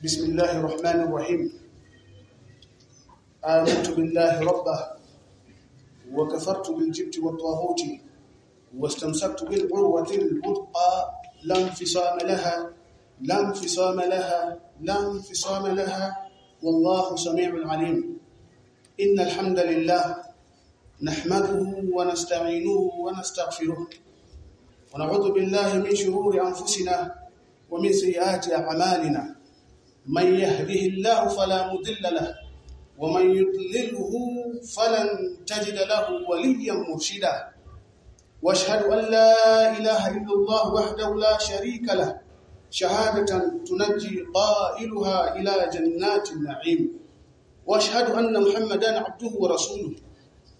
بسم الله الرحمن الرحيم. آمنت بالله ربه وكفرت بالجبت والطاغوت واستمسكت بالعروة الوثقى. لا انفصام لها لا انفصام لها لا انفصام لها. والله سميع عليم. إن الحمد لله نحمده ونستعينه ونستغفره ونعوذ بالله من شرور أنفسنا ومن سيئات أعمالنا. من يهده الله فلا مضل له ومن يضلله فلن تجد له وليا مرشدا. واشهد أن لا إله إلا الله وحده لا شريك له. شهادة تنجي قائلها إلى جنات النعيم. واشهد أن محمدا عبده ورسوله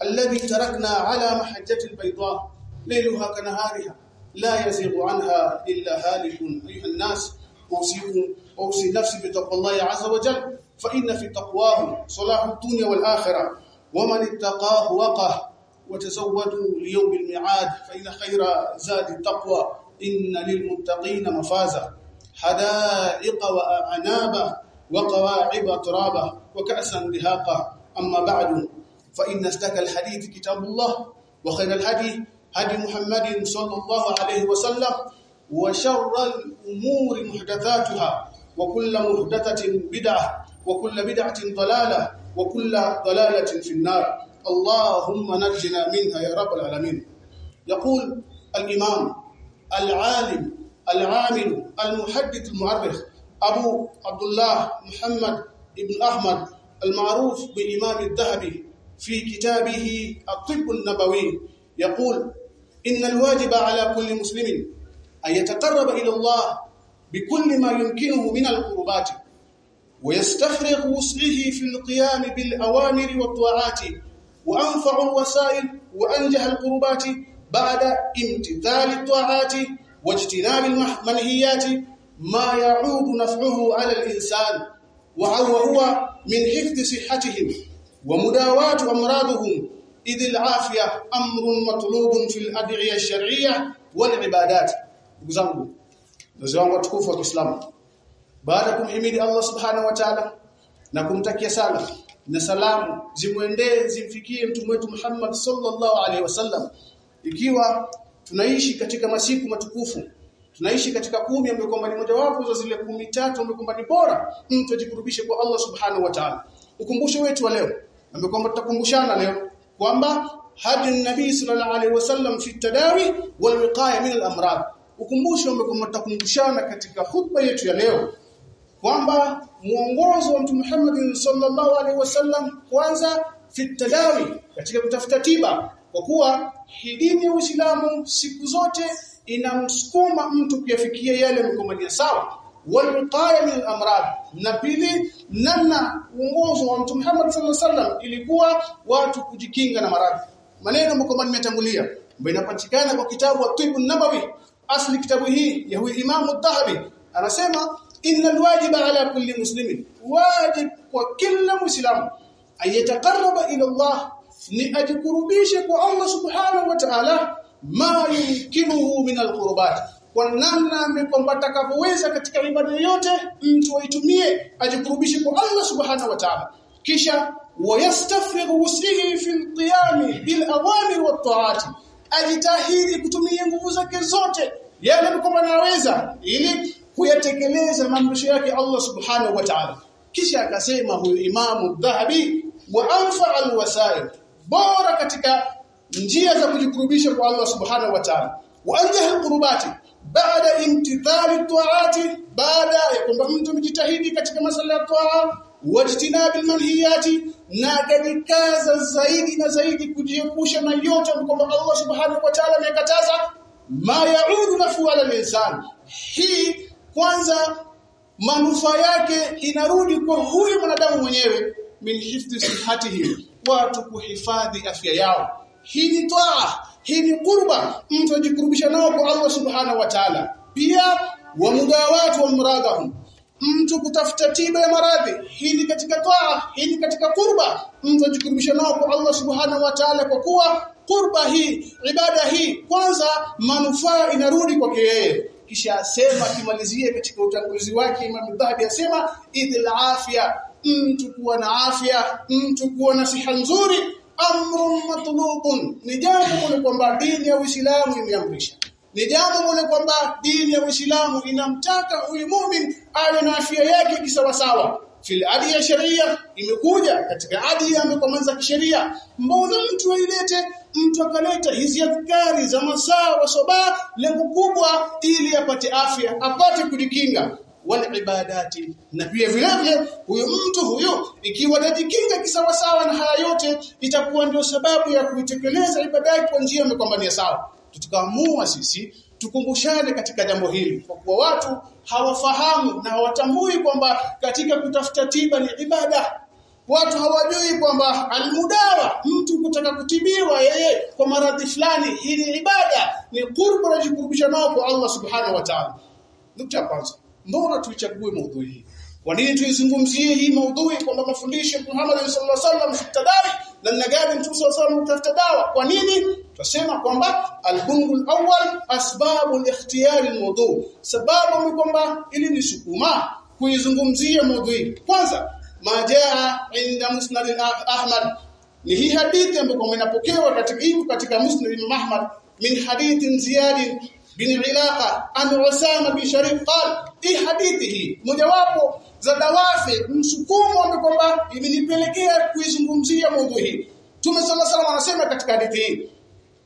الذي تركنا على محجة البيضاء ليلها كنهارها لا يزيغ عنها إلا هالك أيها الناس. أوصيكم أوصي نفسي بتقوى الله عز وجل فإن في تقواه صلاح الدنيا والآخرة. ومن اتقاه وقه وتزودوا ليوم الميعاد فإن خير زاد التقوى. إن للمتقين مفازا. حدائق وأعنابا وقواعب ترابا وكأسا دهاقا. أما بعد فإن استكى الحديث كتاب الله وخير الهدي هدي محمد صلى الله عليه وسلم وشر الأمور محدثاتها. وكل محدثة بدعة وكل بدعة ضلالة وكل ضلالة في النار. اللهم نجنا منها يا رب العالمين. يقول الإمام العالم العامل المحدث المؤرخ أبو عبد الله محمد ابن أحمد المعروف بإمام الذهبي في كتابه الطب النبوي يقول إن الواجب على كل مسلم أن يتقرب إلى الله بكل ما يمكنه من القربات ويستفرغ وسعه في القيام بالأوامر والطاعات وأنفع الوسائل وأنجح القربات بعد امتثال الطاعات واجتناب المنهيات ما يعود نفعه على الإنسان وهو من حفظ صحتهم ومداواة أمراضهم إذ العافية أمر مطلوب في الأدعية الشرعية والعبادات. Ndugu wangu watukufu wa Kiislamu. Baada kumhimidi Allah subhanahu wa ta'ala na kumtakia sala na salamu zimwendee zimfikie mtume wetu Muhammad sallallahu alaihi wasallam ikiwa tunaishi katika masiku matukufu tunaishi katika kumi ambayo kwamba ni mojawapo za zile kumi tatu ambayo kwamba ni bora mtu ajikurubishe kwa Allah subhanahu wa ta'ala. Ukumbusho wetu wa leo ambayo kwamba tutakumbushana leo kwamba hadi nabii sallallahu alaihi wasallam fi tadawi wal wiqaya min al ukumbusho ambao tutakumbushana katika hutuba yetu ya leo kwamba muongozo wa Mtume Muhammad sallallahu alaihi wasallam kwanza fitadawi katika kutafuta tiba kwa kuwa dini ya Uislamu siku zote inamsukuma mtu kuyafikia yale mkomania sawa. Walqaya min al-amrad na pili namna uongozo wa Mtume Muhammad sallallahu alaihi wasallam ilikuwa watu kujikinga na maradhi. Maneno ambayo nimetangulia ambayo inapatikana kwa kitabu at-Tibb an-Nabawi asli kitabu hii ya huyu Imam Dhahabi anasema innal wajiba ala kulli muslimin. Wajib kwa kila muislamu ayatakarraba ila Allah ni ajikurubishe kwa Allah subhanahu wa ta'ala ma yumkinuhu min alqurbat. Kwa namna kwamba atakavyoweza katika ibada yote mtu aitumie ajikurubishe kwa Allah subhanahu wa ta'ala. Kisha wayastafrighu wus'ihi fi alqiyam bil awamir wat ta'ati. Ajitahidi kutumia nguvu zake zote yale kwamba anaweza ili kuyatekeleza maamrisho yake Allah subhanahu wa ta'ala. Kisha akasema huyu imamu dhahabi wa anfa alwasail bora katika njia za kujikurubisha kwa Allah subhanahu wa ta'ala. Wa anjaha alqurbati baada imtithali taati baada ya kwamba mtu mjitahidi katika masala ya toa wajtinabil almanhiyati na kadikaza zaidi na zaidi kujiepusha na yote ambayo Allah subhanahu wa ta'ala amekataza ma yaudu nafu ala hii kwanza manufaa yake inarudi kwa huyu mwanadamu mwenyewe min hifdhi sihatihi watu kuhifadhi afya yao. Hii ni taa hii ni kurba mtu ajikurubisha nao kwa Allah subhanahu wa ta'ala. Pia wa mudawatu wa muradahum mtu kutafuta tiba ya maradhi. Hii ni katika taa hii ni katika kurba mtu ajikurubisha nao kwa Allah subhanahu wa ta'ala kwa kuwa qurba hii ibada hii kwanza manufaa inarudi kwake yeye. Kisha asema kimalizie katika utangulizi wake Imam Dhahabi asema idhil afya mtu kuwa na afya mtu kuwa na siha nzuri amrun matlubun. Ni jambo kule kwamba dini ya Uislamu imeamrisha. Ni jambo kule kwamba dini ya Uislamu inamtaka huyu mumin awe na afya yake kisawasawa fil adi ya sheria imekuja katika adi mkomanza kisheria. Mbona mtu ailete mtu akaleta hizi adhkari za masaa wa soba lengo kubwa ili apate afya apate kujikinga. Wal ibadati. Na pia vile vile huyo mtu huyo ikiwa atajikinga kisawasawa na haya yote itakuwa ndio sababu ya kuitekeleza ibada yake kwa njia ya sawa. Tukaamua sisi tukumbushane katika jambo hili kwa kuwa watu hawafahamu na hawatambui kwamba katika kutafuta tiba ni ibada. Watu hawajui kwamba almudawa mtu kutaka kutibiwa yeye kwa maradhi fulani hii ni ibada ni qurbu najikurubisha nao kwa Allah subhanahu wa ta'ala. Nukta kwanza mbona tuichague maudhui hii kwa nini tuizungumzie hii maudhui kwamba mafundisho ya Muhammad sallallahu alaihi wasallam fitadari namna gani mtume sallallahu alaihi wasallam dawa? Kwa nini? Tunasema kwamba al-bungu al-awwal asbabu al-ikhtiyar al-mawdu. Sababu ni kwamba ili ni sukuma kuizungumzia maudhui. Kwanza majaa inda musnad ahmad. Ni hii hadithi ambayo inapokewa katika hii katika musnad Imam Ahmad. Min hadithi ziyad bin ilaqa an Usama bin Sharif qal hii hadithi hii mojawapo za dawafi msukumo ambao kwamba imenipelekea kuizungumzia maudhui hii Mtume صلى الله عليه anasema katika hadithi hii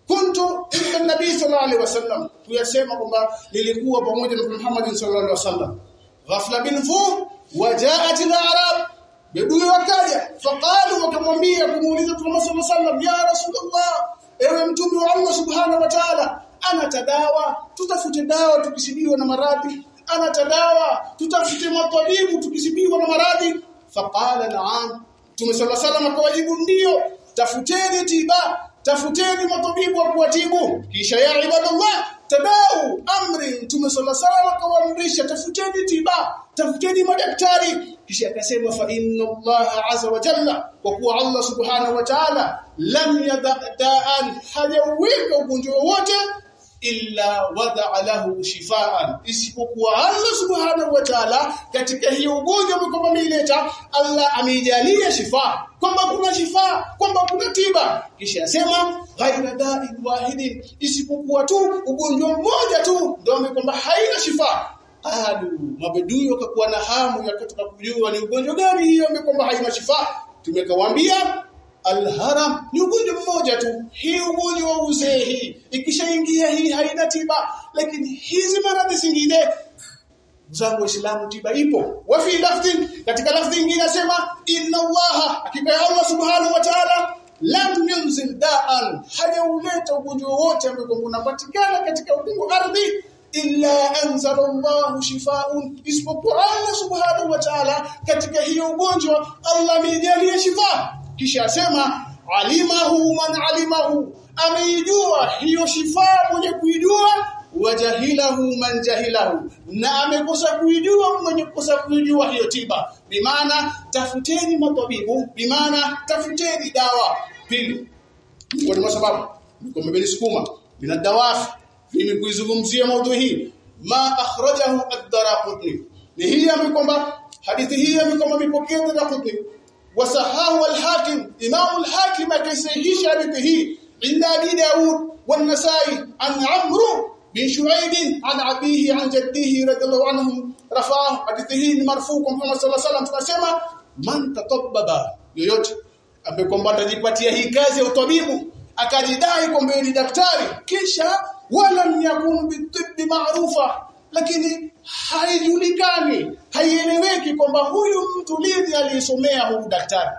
kuntu inda nabii sallallahu alaihi wasallam tuyasema kwamba nilikuwa pamoja na Muhammad sallallahu alaihi wasallam ghafla bin fu wajaat al-arab bedui wakaja faqalu wakamwambia kumuuliza Mtume sallallahu alaihi wasallam ya rasulullah ewe mtume wa Allah subhanahu wa ta'ala ana tadawa tutafute dawa tukisibiwa na maradhi ana tadawa tutafute matabibu tukisibiwa na maradhi. Faqala na'am. Mtume alaihi wasallam akawajibu ndio tafuteni tiba tafuteni matabibu wa kuwatibu. Kisha ya ibadallah tadau amri. Mtume alaihi wasallam akawaamrisha tafuteni tiba tafuteni madaktari. Kisha akasema fa inna Allah azza wa jalla kwa kuwa Allah subhanahu wa ta'ala lam yada'an hajaweka ugonjwa wote illa wada'a lahu shifaan. Isipokuwa Allah subhanahu wa ta'ala katika hiyo ugonjwa kwamba ameileta Allah ameijalia shifa kwamba kuna shifa kwamba kuna tiba. Kisha yasema ghaira da'i wahidin. Isipokuwa tu ugonjwa mmoja tu ndio amekwamba haina shifa qalu mabedui wakakuwa na hamu ya kutaka kujua ni ugonjwa gani hiyo amekwamba haina shifa tumekawaambia Alharam ni ugonjwa mmoja tu. Hii ugonjwa wa uzee hii. Ikishaingia hii haina tiba, lakini hizi maradhi zingine. Zangu Waislamu tiba ipo. Wa fi lafdhin katika lafdhi nyingine nasema inna Allah hakika ya Allah subhanahu wa ta'ala lam yunzil da'an. Hajauleta ugonjwa wote ambao unapatikana katika ukungu ardhi illa anzala Allahu shifaa'un isipokuwa Allah subhanahu wa ta'ala katika hiyo ugonjwa Allah amejalia shifa kisha asema alimahu man alimahu. Ameijua hiyo shifaa mwenye kuijua wajahilahu man jahilahu. Na amekosa kuijua mwenye kukosa kuijua hiyo tiba. Bimaana tafuteni matabibu. Bimaana tafuteni dawa. Pili kwa sababu niko sukuma bila dawafi mimi kuizungumzia maudhui hii. Ma akhrajahu ad-daraqutni. Ni hii kwamba hadithi hii kwamba mipokea ad-daraqutni وصححه الحاكم امام الحاكم كيسهيش حديثه عند ابي داود والنسائي عن عمرو بن شعيب عن ابيه عن جده رضي الله عنهم رفعه حديثه مرفوع محمد صلى الله عليه وسلم tunasema man tatabbaba yoyote ambaye kwamba atajipatia hii kazi ya utabibu akajidai kwamba ni daktari kisha wala yakun bitibbi maarufa lakini haijulikani haieleweki kwamba huyu mtu lini aliyesomea huu daktari.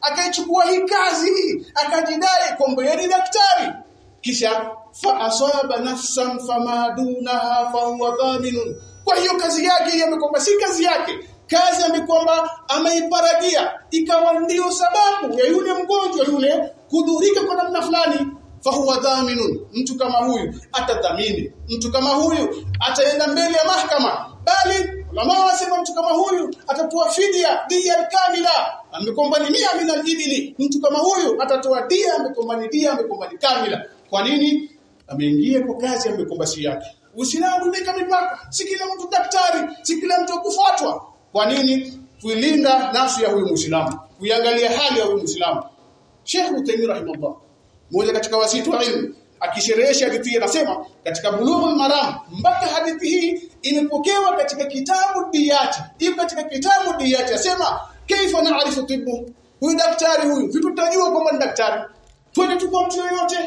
Akaichukua hii kazi akajidai kwamba yeye ni daktari. Kisha fa asaba nafsan fama dunaha fa huwa dhaminun. Kwa hiyo kazi yake yamekwamba si kazi yake. Kazi amekwamba ameiparagia ikawa ndio sababu ya yule mgonjwa yule kudhurika kwa namna fulani fahuwa dhaminun mtu kama huyu atadhamini mtu kama huyu ataenda mbele ya mahakama bali ulama wanasema mtu kama huyu atatoa fidia dia kamila amekomba ni mia min al-ibli mtu kama huyu atatoa dia amekomba ni dia amekomba ni kamila. Kwa nini? Ameingia kwa kazi amekomba si yake. Uislamu umeweka mipaka si kila mtu daktari si kila mtu kufuatwa. Kwa nini? Kuilinda nafsi ya huyu muislamu kuiangalia hali ya huyu muislamu. Sheikh Uthaymeen rahimahullah mmoja katika wasitu wa ilmu akisherehesha hadithi hii anasema katika bulughul maram mpaka hadithi hii imepokewa katika kitabu diyati. Iko katika kitabu diyati asema kaifa naarifu tibbu? Huyu daktari huyu vitu tutajua kwamba ni daktari. Twende tu kwa mtu yoyote.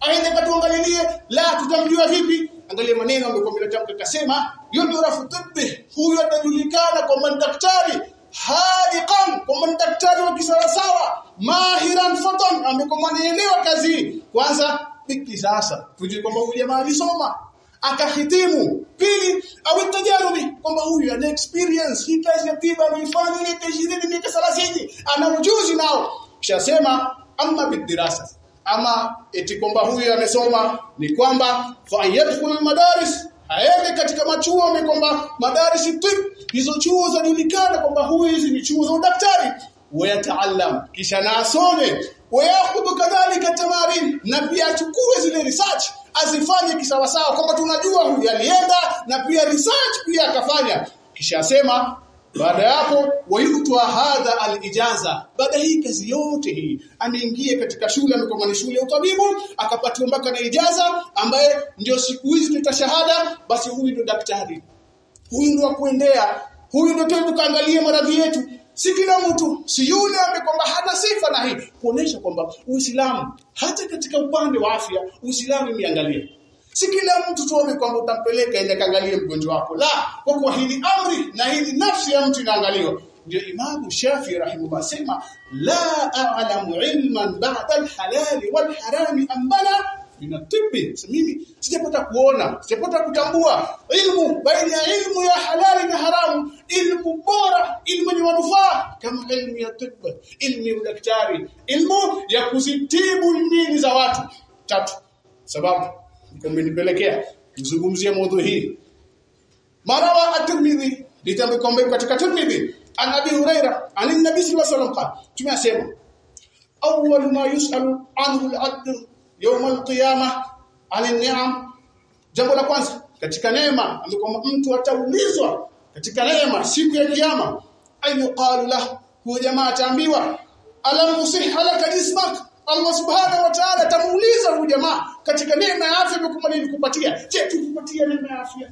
Aende katuangalilie. La tutamjua vipi? Angalia maneno ambayo tamka akasema yudhrafu tibbi. Huyu atajulikana kwamba ni daktari. Hadiqan kwamba ni daktari wa kisawasawa mahiran fatan amekuwa anaelewa kazi kwanza biki sasa tujue kwamba huyu jamaa alisoma. Akahitimu. Pili au tajarubi kwamba huyu ana experience hii kazi ya tiba ameifanya miaka 20 miaka 30 ana ujuzi nao. Kisha sema amma bidirasa ama eti kwamba huyu amesoma ni kwamba fa yadkhul madaris aende katika machuo kwamba madaris tib. Hizo chuo zajulikana kwamba huyu hizi ni chuo za udaktari wayataallam. Kisha na asome. Wayakhudhu kadhalika tamarin. Na pia achukue zile research azifanye kisawasawa kwamba tunajua huyu alienda na pia research pia akafanya. Kisha asema baada yapo wayutwa hadha alijaza. Baada hii kazi yote hii ameingia katika shule amekoma ni shule ya utabibu akapatiwa mpaka na ijaza ambaye ndio siku hizi tuita shahada basi huyu ndio daktari. Huyu ndio kuendea. Huyu ndio tukaangalie maradhi yetu si kila mtu si yule ambaye kwamba hana sifa na hii kuonesha kwamba Uislamu hata katika upande wa afya Uislamu imeangalia si kila mtu tuone kwamba utampeleka ende kaangalie mgonjwa wako. La kwa kuwa hili amri na hili nafsi ya mtu inaangaliwa. Ndio Imam Shafi rahimahullah sema la a'lamu ilman ba'da al-halal wal-haram ambala min at-tibbi mimi sijapata kuona sijapata kutambua. Ilmu baina ya ilmu ya halali na haramu ilmu bora ilmu yenye manufaa kama ilmu ya tibb ilmu ya daktari ilmu ya kuzitibu nini za watu. Tatu sababu kumenipelekea nizungumzie mada hii. Marawa at-Tirmidhi litamkombe katika Tirmidhi. An Abi Huraira an Nabii sallallahu alaihi wasallam tumesema awwal ma yusalu anhu al-abd yawm al-qiyamah an ni'am jambo la kwanza katika neema ambapo mtu ataulizwa katika neema siku ya kiyama ayuqalu lahu huwa jamaa ataambiwa alam usih laka jismak Allah subhanahu wa ta'ala tamuuliza huyu jamaa katika neema ya afya amekuwa nilikupatia. Je, tukupatia neema ya afya?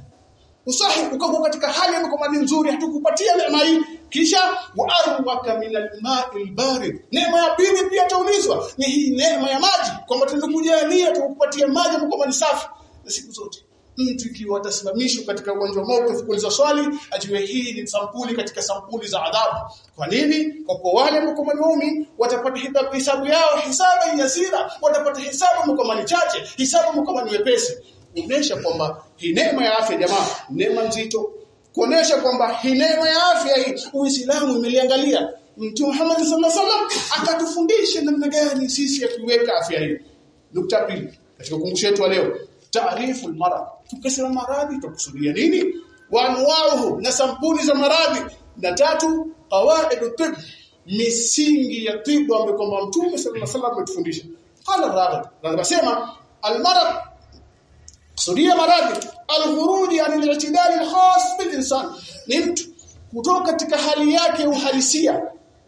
Usahi uko katika hali ambayo kwa nzuri hatukupatia neema hii. Kisha wa'arwaka min al-ma'i al-barid. Neema ya pili pia taulizwa ni hii neema ya maji kwamba tulikujalia tukupatia maji kwa ni safi. Na siku zote mtu ikiwa atasimamishwa katika uwanja wa mauti kuuliza swali ajue hii ni sampuli katika sampuli za adhabu. Kwa nini? Kwa kuwa wale mkomani watapata hisabu yao hisabu yasira watapata hisabu mkomani chache hisabu mkomani wepesi kuonesha kwamba hii neema ya afya jamaa neema nzito. Kuonesha kwamba hii neema ya afya hii Uislamu imeliangalia Mtume Muhammad sallallahu alaihi wasallam akatufundisha namna gani sisi ya kuweka afya hii. Nukta pili katika ukumbusho yetu leo taarifu almarad. Tukisema maradhi tukusudia nini? Wa anwauhu na sampuli za maradhi na tatu qawaidu tib misingi ya tibu ambayo kwamba mtume sallallahu alaihi wasallam ametufundisha. Qala raghib anasema almarad kusudia maradhi alkhuruji an al-i'tidal al-khas bil insan. Ni mtu kutoka katika hali yake uhalisia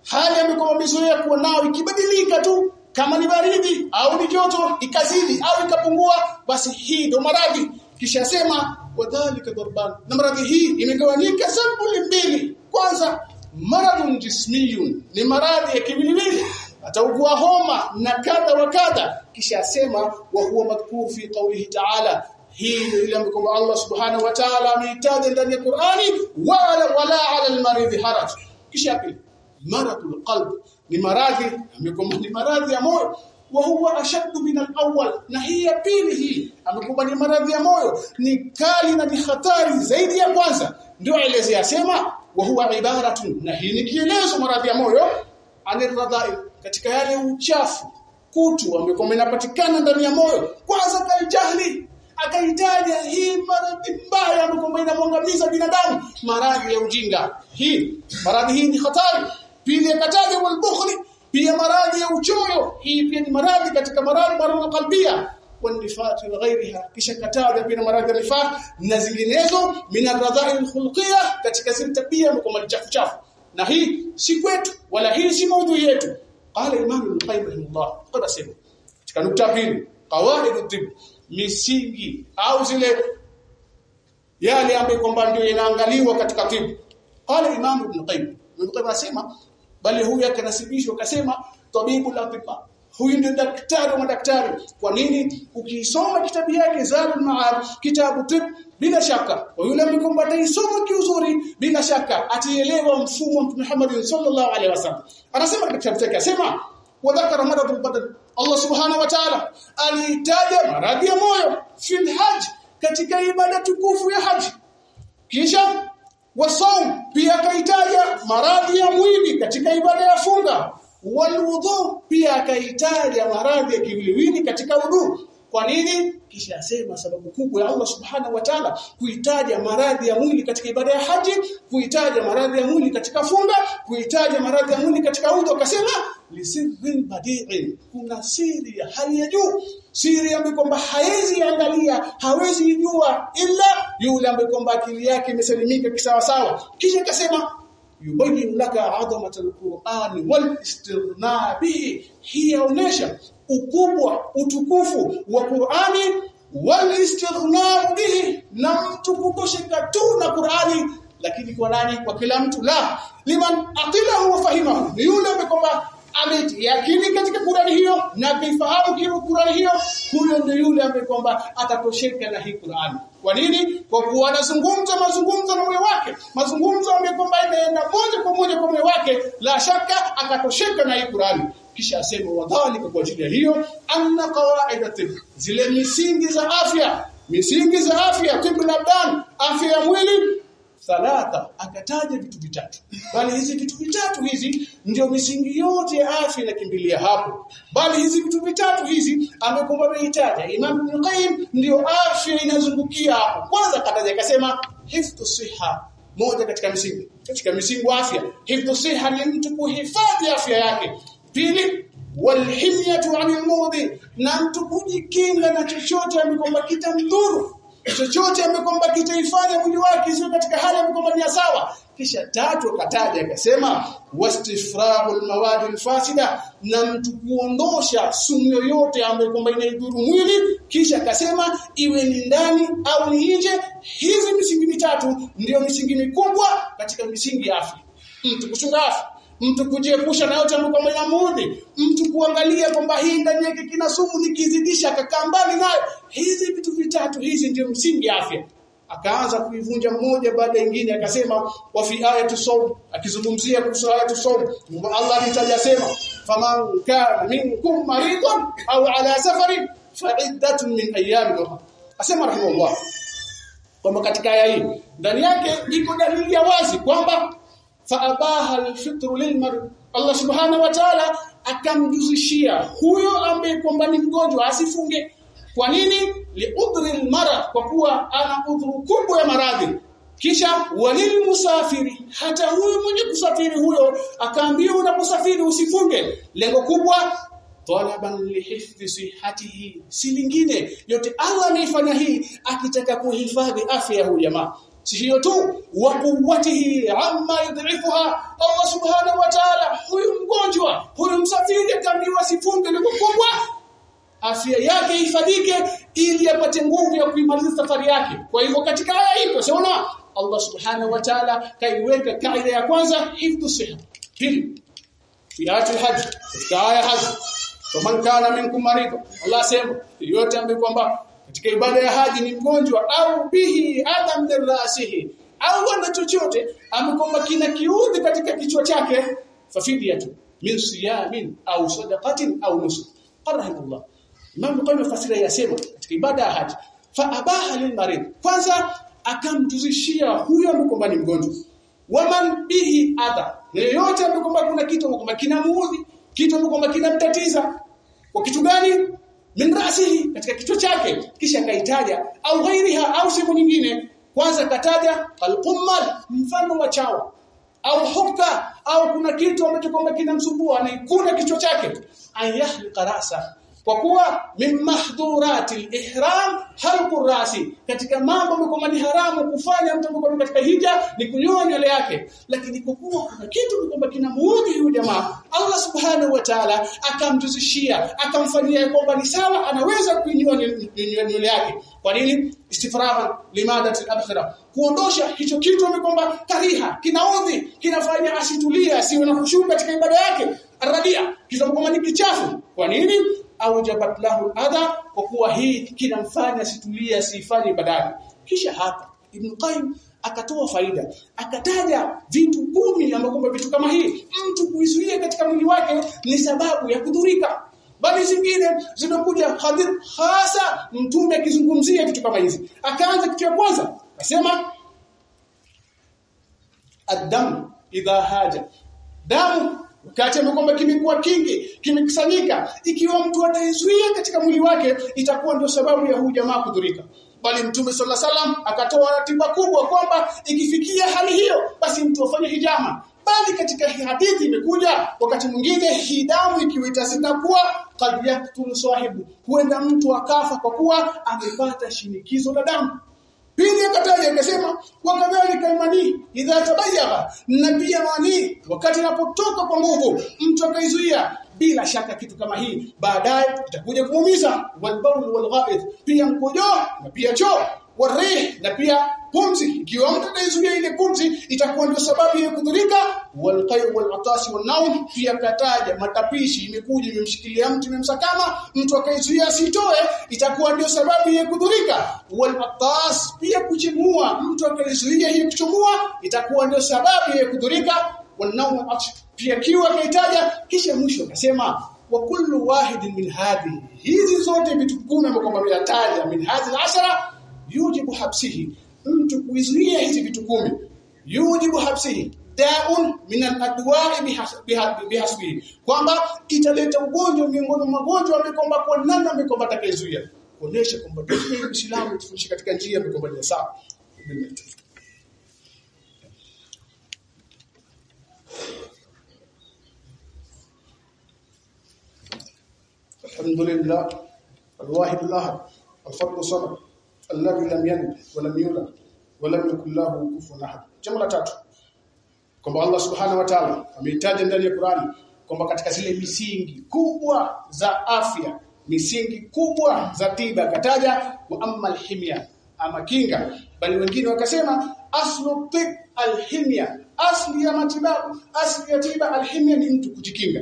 hali ambayo amezoea kuwa nao ikibadilika tu kama ni baridi au ni joto ikazidi au ikapungua basi hii ndo maradhi. Kisha sema wadhalika darban. Na maradhi hii imegawanyika sampuli mbili. Kwanza maradhun jismiyun ni maradhi ya kimwili ataugua homa na kadha wa kadha. Kisha sema wa huwa madhkur fi qawlihi ta'ala hii ndio ile ambayo Allah subhanahu wa ta'ala ameitaja ndani ya Qur'ani wala wala 'ala al-marid haraj. Kisha pili maradul qalb. Ni maradhi amekuwa ni maradhi ya moyo. Wa huwa ashaddu min al-awwal. Na hii ya pili hii amekuwa ni maradhi ya moyo. Ni kali na ni hatari zaidi ya kwanza. Ndio elezea sema wa huwa ibaratun. Na hii ni kielezo maradhi ya moyo. Aniradhai katika yale uchafu kutu amekuwa inapatikana ndani ya moyo. Kwanza kalijahili akaitaja hii maradhi mbaya ambayo inamwangamiza binadamu maradhi ya ujinga hii maradhi hii ni hatari pili akataja wal bukhli pia maradhi ya uchoyo hii pia ni maradhi katika maradhi maradhi qalbia والنفاق وغيرها kisha kataja pia maradhi ya nifaq na zinginezo min ar-radha'il al-khulqiyya katika zile tabia kama chafu chafu na hii si kwetu wala hii si maudhui yetu qala imam al-qayyim rahimahullah qad sema katika nukta pili qawaid at-tibb misingi au zile yale ambayo kwamba ndio inaangaliwa katika tibu qala imam ibn qayyim. Ibn qayyim asema bali huyu akanasibishwa akasema tabibu la tiba. Huyu ndio daktari wa madaktari. Kwa nini? Ukisoma kitabu yake Zadul Ma'ad kitabu tib bila shaka kwa yule mkomba ataisoma kiuzuri bila shaka atielewa mfumo wa Muhammad sallallahu alaihi wasallam. Anasema katika kitabu chake asema wadhakara maradul badan Allah subhanahu wa ta'ala alitaja maradhi ya moyo fil hajj katika ibada tukufu ya haji kisha wasaum pia kaitaja maradhi ya mwili katika ibada ya funga. Walwudhu pia kaitaja maradhi ya kiwiliwili katika wudu kwa nini? Kisha asema sababu kubwa ya Allah subhanahu wa ta'ala kuitaja maradhi ya mwili katika ibada ya haji kuitaja maradhi ya mwili katika funga kuitaja maradhi ya mwili katika udhu akasema lisirrin badi'in. Kuna siri ya hali ya juu. Siri ambayo kwamba haezi angalia hawezi jua ila yule ambaye kwamba akili yake imesalimika kisawa sawa kisha akasema yubayyin laka adhamat alquran wal istirna bihi. Hii yaonesha ukubwa utukufu wa Qur'ani wal istighna bihi na mtu kutosheka tu na Qur'ani. Lakini kwa nani? Kwa kila mtu la. Liman aqilahu wa fahimahu yule ambaye kwamba ameyakini katika Qur'ani hiyo na kuifahamu kile Qur'ani hiyo huyo ndio yule ambaye kwamba atatosheka na hii Qur'ani. Kwa nini? Kwa kuwa anazungumza mazungumzo na moyo wake. Mazungumzo ambayo kwamba inaenda moja kwa moja kwa moyo wake la shaka akatosheka na hii Qur'ani. Kisha asema wadhalika kwa ajili ya hiyo anna qawaida zile misingi za afya misingi za afya tibu na afya ya mwili thalatha akataja vitu vitatu. Bali hizi vitu vitatu hizi ndio misingi yote ya afya inakimbilia hapo. Bali hizi vitu vitatu hizi amekumba amehitaja Imam Ibn Qayyim ndio afya inazungukia hapo. Kwanza kataja akasema hifdhu siha moja katika misingi katika misingi afya. Hifdhu siha ni mtu kuhifadhi afya yake. Pili walhimyatu anil mudhi na mtu kujikinga na chochote ambacho kitamdhuru chochote amekomba kitaifanya mwili wake sio katika hali amekomba ni sawa. Kisha tatu akataja akasema wastifrahul mawadi alfasida na mtu kuondosha sumu yoyote ambayo kwamba inaidhuru mwili. Kisha akasema iwe ni ndani au ni nje hizi misingi mitatu ndiyo misingi mikubwa katika misingi ya afya. Mtu kuchunga afya mtu kujiepusha na yote ambayo yanamudhi mtu kuangalia kwamba hii ndani yake kina sumu nikizidisha akakaa mbali nayo. Hizi vitu vitatu hizi ndio msingi afya. Akaanza kuivunja mmoja baada nyingine akasema wa fi ayatu sawm akizungumzia kuhusu ayatu sawm. Allah alitaja sema faman kana minkum maridan au ala safarin fa iddatun min ayyamin ukhra. Asema rahimahullah kwamba katika aya hii ndani yake iko dalili ya wazi kwamba faabaha alfitru lilmar Allah subhanahu wa ta'ala akamjuzishia huyo ambaye kwamba ni mgonjwa asifunge kwa nini liudhri almara kwa kuwa ana udhuru kubwa ya maradhi kisha walil musafiri hata huyo mwenye kusafiri huyo akaambiwa unaposafiri usifunge lengo kubwa talaban lihifdhi sihatihi si lingine yote Allah ameifanya hii akitaka kuhifadhi afya ya huyo jamaa si hiyo tu wa quwwatihi amma yudhifuha Allah subhanahu wa ta'ala huyu mgonjwa huyu msafiri atambiwa sifunge lengo kubwa afya yake ifadike ili apate nguvu ya kuimaliza safari yake. Kwa hivyo katika aya hii tunasema Allah subhanahu wa ta'ala kaiweka kaida ya kwanza hifdhu siha pili fi ayatul hajj katika aya hajj faman kana minkum marid Allah sema yote ambaye kwamba katika ibada ya haji ni mgonjwa au bihi adam dirasihi au ana chochote amekoma kina kiudhi katika kichwa chake fafidiyatu min siyamin au sadaqatin au nusuk. Qarahullah Imam Qayyim fasira yasema katika ibada ya haji fa abaha lilmarid kwanza akamtuzishia huyo amekoma ni mgonjwa. Waman bihi adha yeyote amekomba kuna kitu amekomba kinamuudhi kitu amekomba kinamtatiza. Kwa kitu gani min rasihi katika kichwa chake kisha kaitaja au ghairiha au sehemu nyingine. Kwanza kataja alqummal mfano wa chawa au hukka au kuna kitu ambacho kwamba kinamsumbua anaikuna kichwa chake. Ayahliqa rasa kwa kuwa min mahdhuratil ihram halqu rasi katika mambo ambayo ni haramu kufanya mtu ambaye katika hija ni kunyoa nywele yake. Lakini kwa kuwa kuna kitu kwamba kinamuudhi huyu jamaa Allah subhanahu wa ta'ala akamjuzishia akamfanyia kwamba ni sawa anaweza kunyoa nywele yake. Kwa nini? Istifraha limadati al-akhira. Kuondosha hicho kitu kwamba kariha kinaudhi kinafanya asitulie asiwe na kushuka katika ibada yake. Aradia kitu kwamba ni kichafu. Kwa nini aujabat lahu adha kwa kuwa hii kinamfanya situlie asifanye badala kisha hapa ibn qayyim akatoa faida. Akataja vitu kumi ambavyo vitu kama hii mtu kuizuia katika mwili wake ni sababu ya kudhurika. Bali zingine zinakuja hadith hasa mtume akizungumzia vitu kama hizi. Akaanza kitu cha kwanza akasema adam idha haja. Damu wakati kwamba kimekuwa kingi kimekusanyika ikiwa mtu ataizuia katika mwili wake itakuwa ndio sababu ya huyu jamaa kudhurika. Bali mtume sallallahu wasallam akatoa ratiba kubwa kwamba ikifikia hali hiyo basi mtu afanye hijama. Bali katika hii hadithi imekuja wakati mwingine hii damu ikiwa itasitakuwa kad yaktulu sahibu. Huenda mtu akafa kwa kuwa amepata shinikizo la damu Pili akataja akasema wakadhalika imani idha tabayyaga na pia mani wakati inapotoka kwa nguvu mtu akaizuia bila shaka kitu kama hii baadaye itakuja kumuumiza walbaul walghaid pia mkojo na pia choo warih na pia pumzi. Ikiwa mtu anaizuia ile pumzi itakuwa ndio sababu ya kudhurika. Walqay walatasi wanaum pia kataja matapishi imekuja imemshikilia mtu imemsakama mtu akaizuia asitoe itakuwa ndio sababu ya kudhurika. Walatas pia kuchimua mtu akaizuia hiyo kuchumua itakuwa ndio sababu ya kudhurika. Wanaum pia kiwa kaitaja kisha mwisho akasema wa kullu wahidin min hadhihi. Hizi zote vitu kumi kwamba ametaja min hadhihi ashara yujibu habsihi mtu kuizuia hizi vitu kumi yujibu habsihi daun min al-adwa'i bihasbihi kwamba italeta ugonjwa miongoni mwa magonjwa ambayo kwamba kwa nani ambaye atakayezuia kuonesha kwamba dini ya Uislamu tufundishe katika njia ambayo kwamba ni sawa الحمد لله الواحد الاحد الفرد الصمد alladhi lam yalid wa lam yulad wa lam yakul lahu kufuwan ahad. La tatu kwamba Allah subhanahu wa ta'ala ameitaja ndani ya Qur'ani kwamba katika zile misingi kubwa za afya misingi kubwa za tiba kataja wa amma alhimya ama kinga. Bali wengine wakasema aslu tib alhimya asli ya matibabu asli ya tiba alhimya ni mtu kujikinga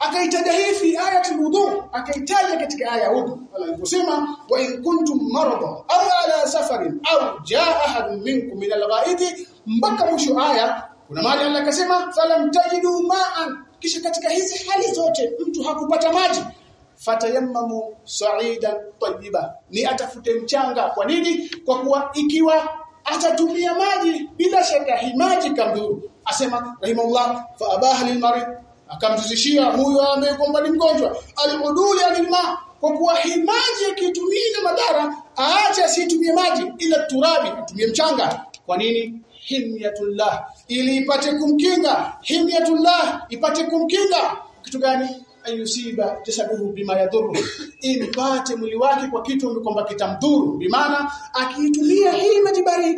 akaitaja hii fi ayati wudu akaitaja katika aya ya wudu. Aliposema wa in kuntum marada aw ala safarin aw jaa ahadun minkum min al-ghaidi mpaka mwisho aya kuna mahali Allah akasema falam tajidu ma'an kisha katika hizi hali zote mtu hakupata maji. Fatayammamu sa'idan tayyiba ni atafute mchanga. Kwa nini? Kwa kuwa ikiwa atatumia maji bila shaka hii maji kamdhuru. Asema rahimahullah fa abaha lilmarid akamtuzishia huyo ambaye kwamba ni mgonjwa. Aluduli alilma kwa kuwa hii maji yakitumia na madhara aache asitumie maji ila turabi atumie mchanga. Kwa nini? Himyatullah. Ili ipate kumkinga. Himyatullah ipate kumkinga. Kitu gani? Ayusiba tasabuhu bima yadhuru impate mwili wake kwa kitu kwamba kitamdhuru. Bimaana akiitumia hii maji baridi hii bila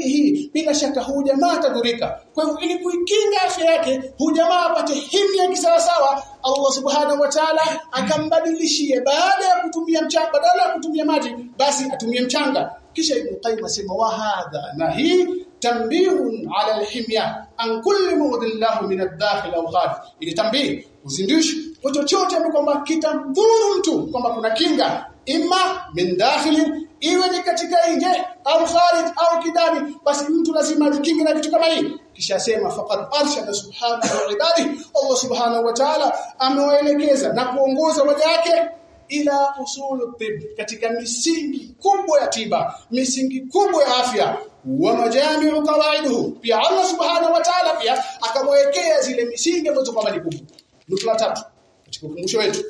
shaka huyu jamaa atadhurika. Kwa hivyo ili kuikinga afya yake huyu jamaa apate himya kisawasawa Allah subhanahu wa ta'ala akambadilishie. Baada ya kutumia mchanga badala ya kutumia maji basi atumie mchanga. Kisha Ibn Qayyim asema wa hadha na hii tambihun ala alhimya an kulli mudillahu min ad-dakhil aw kharij ili tambih uzindishi kwa chochote kwamba kitamdhuru mtu kwamba kuna kinga imma min dakhilin iwe ni katika nje au kharij au kidani basi mtu lazima ajikinge na vitu kama hivi. Kisha sema faqad arshada subhanahu wa ibadi Allah subhanahu wa ta'ala amewaelekeza na kuongoza waja wake ila usulu tib katika misingi kubwa ya tiba misingi kubwa ya afya. Wa majami'u qawaiduhu. Pia Allah subhanahu wa ta'ala pia akamwekea zile misingi ambazo kwa ni kubwa. Nukta tatu katika ukumbusho wetu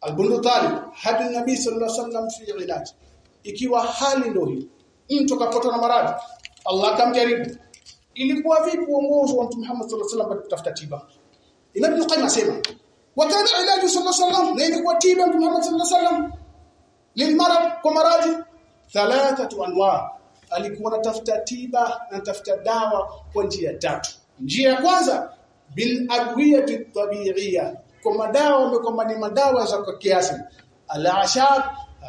albundu talib hadi nabii sallallahu alaihi wasallam fi ilaj ikiwa hali ndio hiyo mtu kapatwa na maradhi Allah akamjaribu ilikuwa vipi uongozo wa Mtume Muhammad sallallahu alaihi wasallam kutafuta tiba? Ibn Qayyim asema wakana ilaji sallallahu alaihi wasallam na ilikuwa tiba Muhammad sallallahu alaihi wasallam. Lilmarad kwa maradhi thalathatu anwa alikuwa anatafuta tiba na anatafuta dawa kwa njia tatu. Njia ya kwanza bil adwiyati tabi'iyya. Kwa madawa kwa madawa za kiasi. Al-ashab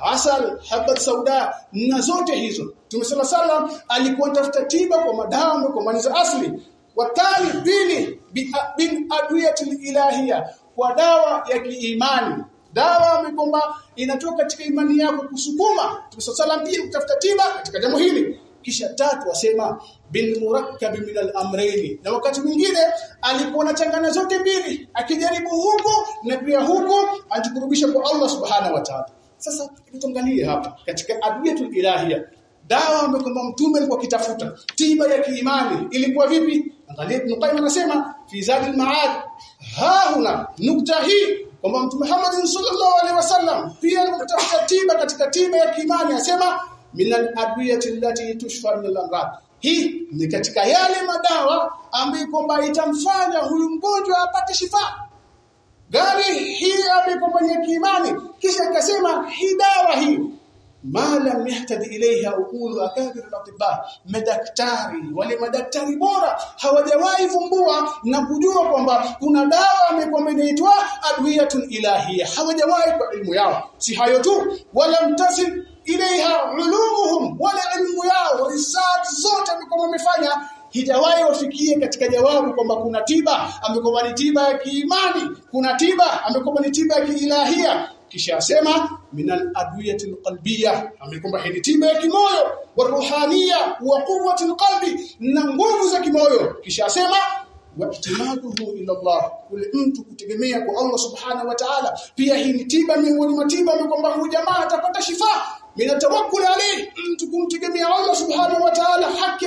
asal habat sauda na zote hizo Mtume صلى الله alikuwa tafuta tiba kwa madawa kwa maniza asli watali pili bin adwiyati ilahia kwa dawa ya kiimani dawa kwamba inatoka katika imani yako kusukuma Mtume صلى pia kutafuta tiba katika jambo hili kisha tatu wasema bil murakkab min al amrayn na wakati mwingine alikuwa anachanganya zote mbili akijaribu huko na pia huko ajikurubisha kwa Allah subhanahu wa ta'ala sasa tuangalie hapa katika adiyatul ilahia dawa ambayo mtume alikuwa kitafuta tiba ya kiimani ilikuwa vipi? Angalia Ibn Qayyim anasema fi zadil ma'ad. Hauna nukta hii kwamba mtume Muhammad sallallahu alaihi wasallam pia alitafuta tiba katika tiba ya kiimani anasema min al-adwiyati allati tushfa min al-amrad. Hii ni katika yale madawa ambayo kwamba itamfanya huyu mgonjwa apate shifa gari hii ambayo mwenye ni kiimani. Kisha akasema hii dawa hii. Mala mihtadi ilaiha uqulu akabir al-atibba madaktari wale madaktari bora hawajawahi vumbua na kujua kwamba kuna dawa ambayo inaitwa adwiyatun ilahiyya hawajawahi kwa ilmu yao. Si hayo tu wala mtasil ilaiha ulumuhum wala ilmu yao research zote ambao wamefanya hijawahi wafikie katika jawabu kwamba kuna tiba ambayo ni tiba ya kiimani kuna tiba ambayo ni tiba ya kiilahia. Kisha asema minal adwiyati alqalbiyya ambayo hii tiba ya kimoyo wa ruhaniya wa quwwati alqalbi na nguvu za kimoyo. Kisha asema watimaduhu ila Allah kule mtu kutegemea kwa Allah subhanahu wa ta'ala. Pia hii ni tiba miongoni mwa tiba kwamba huyu jamaa atapata shifa. Mina tawakkul alayhi mtu kumtegemea Allah subhanahu wa ta'ala haki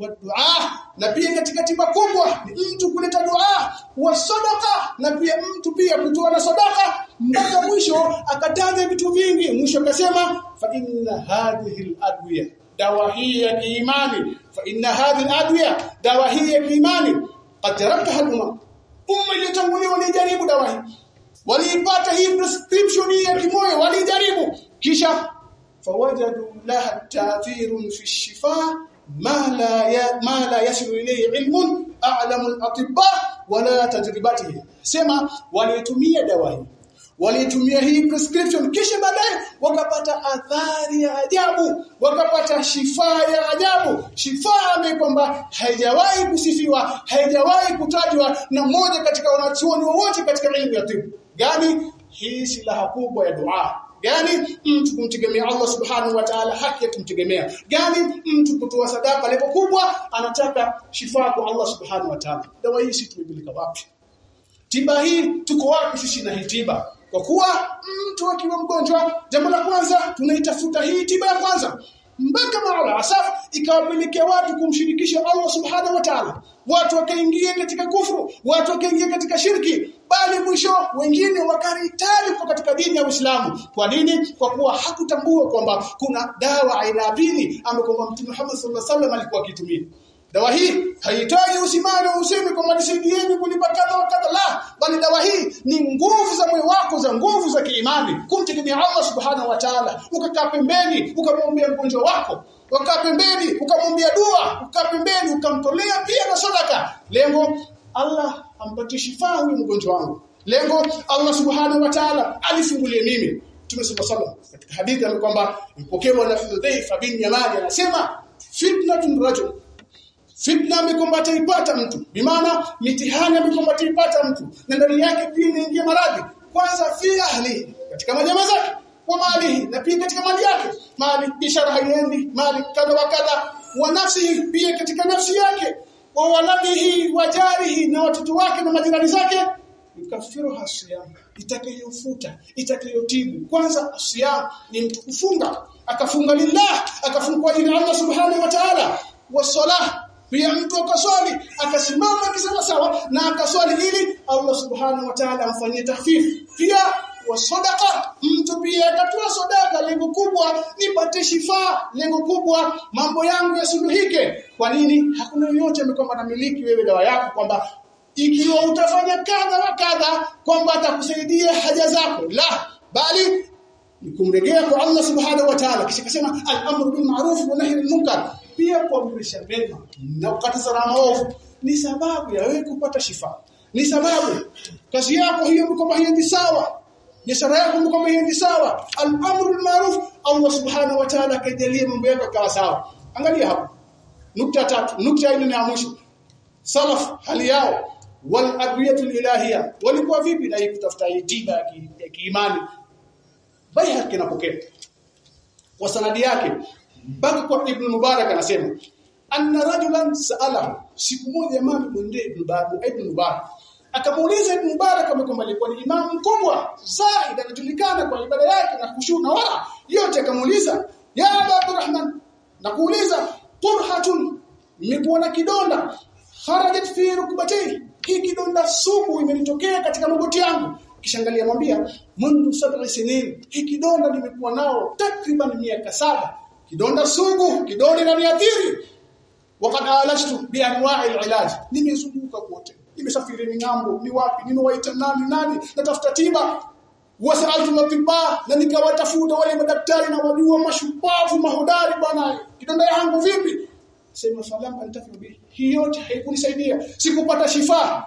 wa dua. Na pia katika tiba kubwa ni mtu kuleta dua wa sadaka na pia mtu pia kutoa na sadaka mpaka mwisho akataja vitu vingi. Mwisho akasema fa inna hadhihi al-adwiya. Dawa hii ya kiimani. Fa inna hadhihi al-adwiya. Dawa hii ya kiimani. Qad tarakaha al-umma umma iliyotangulia walijaribu dawa hii. Waliipata hii prescription hii ya kimoyo walijaribu kisha fawajadu laha ta'thirun fi shifa ma la ya, ma la yasilu ilmun a'lamu al-atibba wala tajribatihi sema walitumia dawa hii. Walitumia hii prescription kisha baadaye wakapata athari ya ajabu wakapata shifa ya ajabu. Shifa ambayo kwamba haijawahi kusifiwa haijawahi kutajwa na mmoja katika wanachuoni wowote katika elimu ya tibu. Gani? Hii silaha kubwa ya dua gani? Mtu kumtegemea Allah subhanahu wa ta'ala haki ya kumtegemea. Gani? Mtu kutoa sadaka lepo kubwa anataka shifa kwa Allah subhanahu wa ta'ala. Dawa hii si tumepeleka wapi? Tiba hii tuko wapi sisi na hii tiba? Kwa kuwa mtu akiwa mgonjwa jambo la kwanza tunaitafuta hii tiba ya kwanza mpaka maala asaf ikawapelekea watu kumshirikisha Allah subhanahu wa ta'ala. Watu wakaingia katika kufru watu wakaingia katika shirki bali mwisho wengine wakaritali kwa katika dini ya Uislamu. Kwa nini? Kwa kuwa hakutambua kwamba kuna dawa aina pili ambayo Mtume Muhammad sallallahu alaihi wasallam alikuwa akitumia Dawa hii haihitaji usimame useme kwamba nisaidieni kulipa kadha wa kadha. La bali dawa hii ni nguvu za moyo wako za nguvu za kiimani. Kumtegemea Allah subhanahu wa ta'ala. Ukakaa pembeni ukamwombea mgonjwa wako. Ukakaa pembeni ukamwombea dua. Ukakaa pembeni ukamtolea pia na sadaka. Lengo Allah ampatie shifa huyu mgonjwa wangu. Lengo Allah subhanahu wa ta'ala alifungulie mimi. Mtume sallallahu katika hadithi kwamba mpokee na Hudhaifa bin Yamani anasema fitnatun rajul fitna mikomba ataipata mtu. Bimaana mitihani amekwamba ataipata mtu. Na ndani yake pia inaingia maradhi. Kwanza fi ahli katika majamaa zake wa mali na pia katika mali yake. Mali bishara haiendi mali kadha wa kadha. Wa nafsi pia katika nafsi yake. Wa waladihi wa jarihi na watoto wake na majirani zake. Yukafiru hasiyam. Itakayofuta itakayotibu. Kwanza siyam ni mtu kufunga. Akafunga lillah akafunga kwa ajili ya Allah subhanahu wa ta'ala. Wasalah pia mtu akaswali akasimama akisema sawa na akaswali ili Allah subhanahu wa ta'ala amfanyie tahfif pia wa sadaqa mtu pia akatoa sadaka lengo kubwa nipate shifa lengo kubwa mambo yangu yasuluhike. Kwa nini? Hakuna yoyote amekwamba namiliki wewe dawa yako kwamba ikiwa utafanya kadha wa kadha kwamba atakusaidia haja zako. La bali nikumregea kwa Allah subhanahu wa ta'ala. Kisha kasema al-amru bil ma'ruf wa nahy anil munkar pia kuamrisha mema na kukataza maovu. Ni sababu ya wewe kupata shifa. Ni sababu. Kazi yako hiyo mkoba hiyo ni sawa. Biashara yako mkoba hiyo ni sawa. Al-amru al-ma'ruf. Allah subhanahu wa ta'ala kajalia mambo yako kawa sawa. Angalia hapo. Nukta tatu. Nukta ile ni ya mwisho. Salaf hali yao. Wal adwiyatu ilahiyya walikuwa vipi na hii kutafuta tiba ya kiimani? Baihaqi anapokea kwa sanadi yake mpaka kwa Ibn Mubarak anasema anna rajulan sa'alahu siku moja jamaa mwende Ibn Mubarak Ibn Mubarak akamuuliza Ibn Mubarak kama alikuwa ni imamu mkubwa zaidi anajulikana kwa ibada yake na khushu na wala. Yote akamuuliza ya Abdurrahman nakuuliza turhatun nimekuona kidonda? Kharajat fi rukbatayhi hii kidonda sugu imenitokea katika magoti yangu. Kishangalia mwambia mundu sabra sinin hii kidonda nimekuwa nao takriban miaka saba kidonda sugu kidonda inaniathiri wakad alashtu bi anwa'i ilaj. Nimezunguka kote. Nimesafiri ni ng'ambo ni wapi nimewaita nani nani natafuta tiba. Wasaltu matiba na nikawatafuta wale madaktari na wajua mashupavu mahodari bwana. Kidonda yangu vipi? Sema salam antafi bi hiyo yote haikunisaidia. Sikupata shifa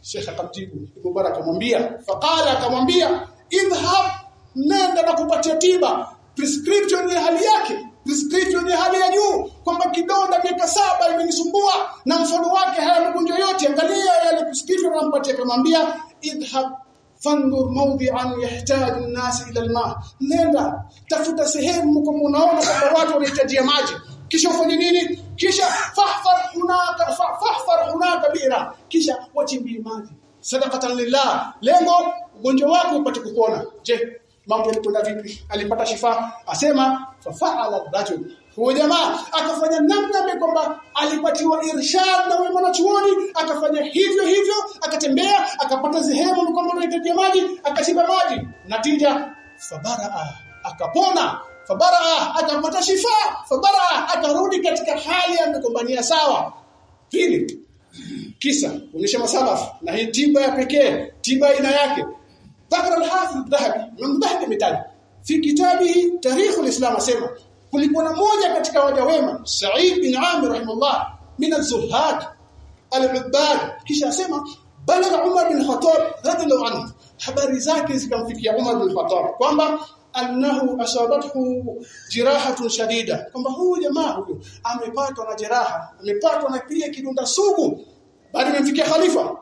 Sheikh akamjibu Mubarak akamwambia faqala akamwambia idhhab nenda na kupatia tiba prescription ya hali yake. Prescription ya hali ya juu. Kwamba kidonda miaka saba imenisumbua na mfano wake haya magonjwa yote. Angalia yale prescription anampatia. Akamwambia idhab fandur mawdi'an yahtaju an-nas ila al-ma. Nenda tafuta sehemu kama unaona kwamba watu wanahitaji maji. Kisha ufanye nini? Kisha fahfar hunaka fahfar hunaka bira. Kisha wachimbie maji. Sadaqatan lillah. Lengo ugonjwa wako upate kupona je mambo yalikwenda vipi? Alipata shifa asema fafaala rajul. Huyo jamaa akafanya namna kwamba alipatiwa irshad na wema chuoni akafanya hivyo hivyo akatembea akapata sehemu kwamba anahitaji maji akashiba maji. Natija fabara akapona. Fabara akapata shifa fabara akarudi katika hali ya kukombania sawa. Pili kisa. Kuonyesha masalafu. Na hii tiba ya pekee tiba aina yake ذكر الحافظ الذهبي من ذهب مثال في كتابه تاريخ الإسلام اسمع kulikuwa na moja katika waja wema Sa'id bin Amir rahimahullah min az-zuhad al-ubbad kisha asema balagha Umar bin Khattab radhiallahu anhu habari zake zikamfikia Umar bin Khattab kwamba annahu asabathu jirahatun shadida kwamba huyu jamaa huyu amepatwa na jeraha amepatwa na pia kidonda sugu baada imemfikia khalifa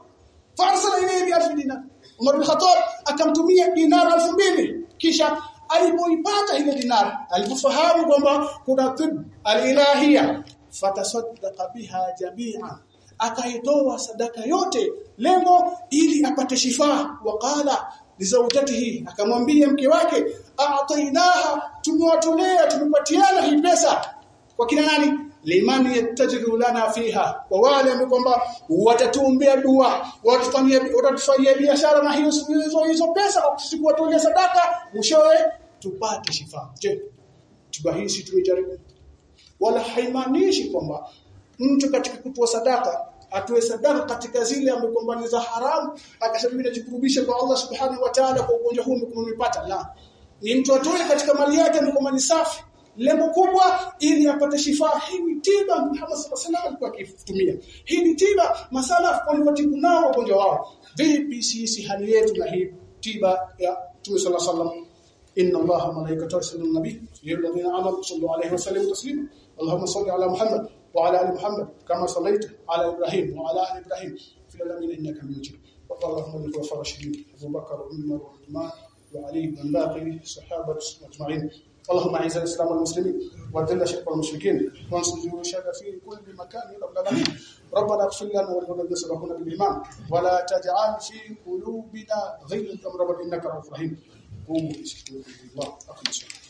farsala ilayhi bi alf dinar Umar bin Khattab akamtumia dinar 2000 kisha alipoipata ile dinar alipofahamu kwamba kuna tib alilahia fatasaddaqa biha jami'a. Akaitoa sadaka yote lengo ili apate shifa waqala lizaujatihi akamwambia mke wake a'tainaha tumewatolea tumepatiana hii pesa. Kwa kina nani liman yattajiru lana fiha. Wa wale ambao kwamba watatuombea dua watufanyia watatufanyia biashara na hiyo hizo hizo pesa kwa kuwatolea sadaka mshowe tupate shifa je tubahisi tuijaribu? Wala haimaanishi kwamba mtu katika kutoa sadaka atoe sadaka katika zile ambazo kwamba ni za haramu akasema mimi najikurubisha kwa Allah subhanahu wa ta'ala kwa ugonjwa huu nimepata la ni mtu atoe katika mali yake ambayo ni safi lengo kubwa ili apate shifa hii ni tiba Muhammad sallallahu alaihi wasallam alikuwa akitumia hii ni tiba masala waliotibu nao ugonjwa wao vipi sisi hali yetu na hii tiba ya Mtume sallallahu alaihi wasallam إن الله وملائكته يصلون على النبي يا الذين آمنوا صلوا عليه وسلموا تسليما اللهم صل على محمد وعلى آل محمد كما صليت على إبراهيم وعلى آل إبراهيم في العالمين إنك حميد مجيد وقال اللهم الخلفاء الراشدين أبو بكر وعمر وعثمان وعلي وعن باقي الصحابة أجمعين اللهم اعز الاسلام والمسلمين وذل الشرك والمشركين وانصر جيوش في كل مكان يا ربنا اغفر لنا وللذين سبقونا بالإيمان. ولا تجعل في قلوبنا غير ربنا إنك رؤوف رحيم. قوموا بشكر الله اقم الصلاه